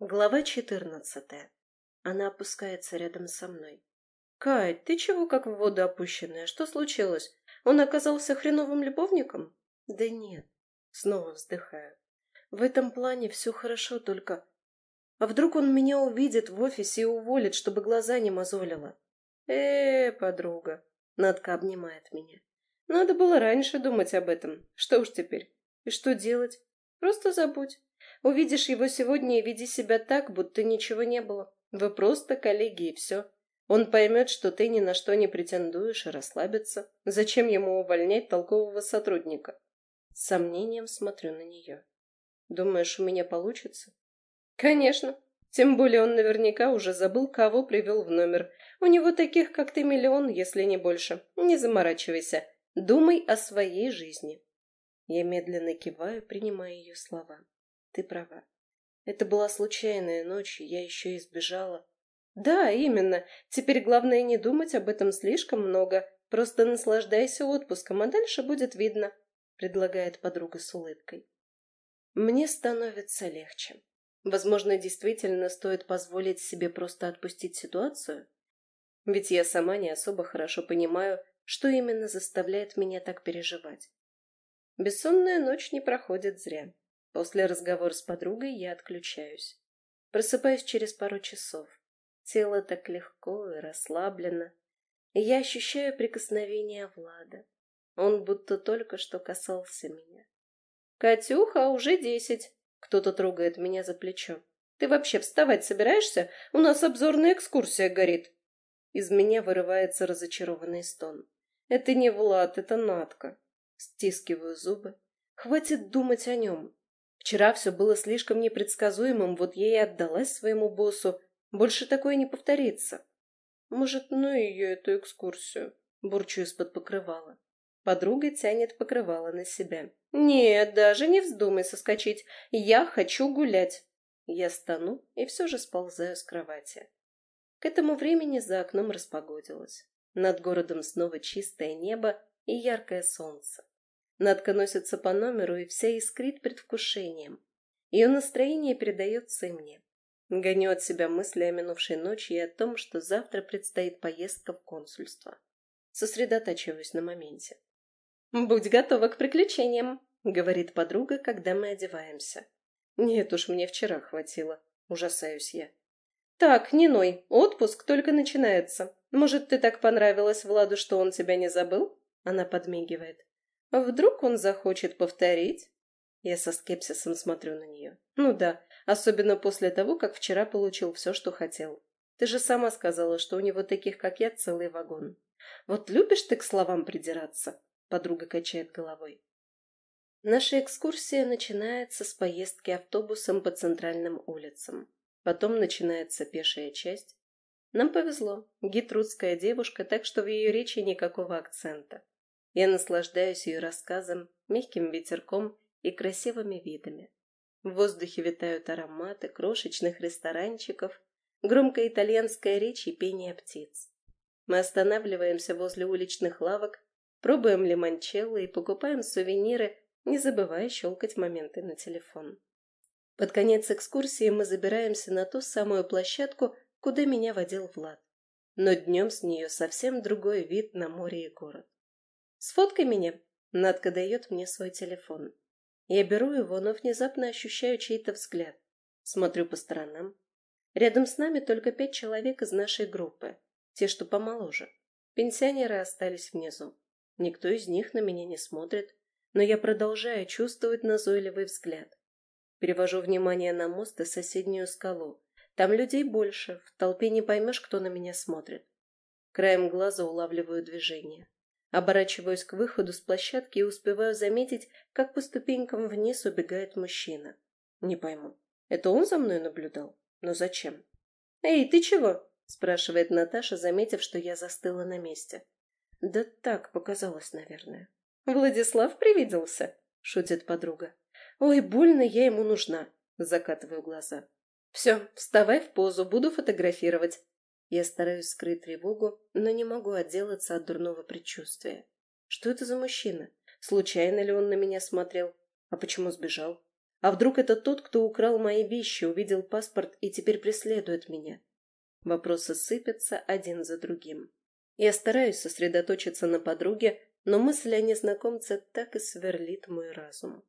Глава четырнадцатая. Она опускается рядом со мной. «Кать, ты чего как в воду опущенная? Что случилось? Он оказался хреновым любовником?» «Да нет». Снова вздыхаю. «В этом плане все хорошо, только... А вдруг он меня увидит в офисе и уволит, чтобы глаза не мозолило?» «Э, подруга!» Надка обнимает меня. «Надо было раньше думать об этом. Что уж теперь? И что делать? Просто забудь. Увидишь его сегодня и веди себя так, будто ничего не было. Вы просто коллеги и все. Он поймет, что ты ни на что не претендуешь и расслабится. Зачем ему увольнять толкового сотрудника? С сомнением смотрю на нее. Думаешь, у меня получится? Конечно. Тем более он наверняка уже забыл, кого привел в номер. У него таких, как ты, миллион, если не больше. Не заморачивайся. Думай о своей жизни. Я медленно киваю, принимая ее слова. Ты права. Это была случайная ночь, и я еще избежала. Да, именно. Теперь главное не думать об этом слишком много. Просто наслаждайся отпуском, а дальше будет видно, предлагает подруга с улыбкой. Мне становится легче. Возможно, действительно стоит позволить себе просто отпустить ситуацию? Ведь я сама не особо хорошо понимаю, что именно заставляет меня так переживать. Бессонная ночь не проходит зря. После разговора с подругой я отключаюсь. Просыпаюсь через пару часов. Тело так легко и расслаблено. И я ощущаю прикосновение Влада. Он будто только что касался меня. «Катюха, уже десять!» Кто-то трогает меня за плечо. «Ты вообще вставать собираешься? У нас обзорная экскурсия горит!» Из меня вырывается разочарованный стон. «Это не Влад, это Натка!» Стискиваю зубы. «Хватит думать о нем. Вчера все было слишком непредсказуемым, вот я и отдалась своему боссу. Больше такое не повторится. Может, ну ее эту экскурсию? Бурчу из-под покрывала. Подруга тянет покрывало на себя. «Нет, даже не вздумай соскочить. Я хочу гулять». Я стану и все же сползаю с кровати. К этому времени за окном распогодилось. Над городом снова чистое небо и яркое солнце. Надка носится по номеру и вся искрит предвкушением. Ее настроение передается и мне. Гоню от себя мысли о минувшей ночи и о том, что завтра предстоит поездка в консульство. Сосредотачиваюсь на моменте. «Будь готова к приключениям», — говорит подруга, когда мы одеваемся. «Нет уж, мне вчера хватило», — ужасаюсь я. «Так, не ной, отпуск только начинается. Может, ты так понравилась Владу, что он тебя не забыл?» Она подмигивает. Вдруг он захочет повторить? Я со скепсисом смотрю на нее. Ну да, особенно после того, как вчера получил все, что хотел. Ты же сама сказала, что у него таких, как я, целый вагон. Вот любишь ты к словам придираться? Подруга качает головой. Наша экскурсия начинается с поездки автобусом по центральным улицам. Потом начинается пешая часть. Нам повезло. Гид русская девушка, так что в ее речи никакого акцента. Я наслаждаюсь ее рассказом, мягким ветерком и красивыми видами. В воздухе витают ароматы крошечных ресторанчиков, громкая итальянская речь и пение птиц. Мы останавливаемся возле уличных лавок, пробуем лимончелло и покупаем сувениры, не забывая щелкать моменты на телефон. Под конец экскурсии мы забираемся на ту самую площадку, куда меня водил Влад. Но днем с нее совсем другой вид на море и город. «Сфоткай меня!» Надка дает мне свой телефон. Я беру его, но внезапно ощущаю чей-то взгляд. Смотрю по сторонам. Рядом с нами только пять человек из нашей группы. Те, что помоложе. Пенсионеры остались внизу. Никто из них на меня не смотрит, но я продолжаю чувствовать назойливый взгляд. Перевожу внимание на мост и соседнюю скалу. Там людей больше, в толпе не поймешь, кто на меня смотрит. Краем глаза улавливаю движение. Оборачиваюсь к выходу с площадки и успеваю заметить, как по ступенькам вниз убегает мужчина. Не пойму, это он за мной наблюдал? Но зачем? «Эй, ты чего?» – спрашивает Наташа, заметив, что я застыла на месте. «Да так, показалось, наверное». «Владислав привиделся?» – шутит подруга. «Ой, больно я ему нужна!» – закатываю глаза. «Все, вставай в позу, буду фотографировать. Я стараюсь скрыть тревогу, но не могу отделаться от дурного предчувствия. Что это за мужчина? Случайно ли он на меня смотрел? А почему сбежал? А вдруг это тот, кто украл мои вещи, увидел паспорт и теперь преследует меня? Вопросы сыпятся один за другим. Я стараюсь сосредоточиться на подруге, но мысль о незнакомце так и сверлит мой разум.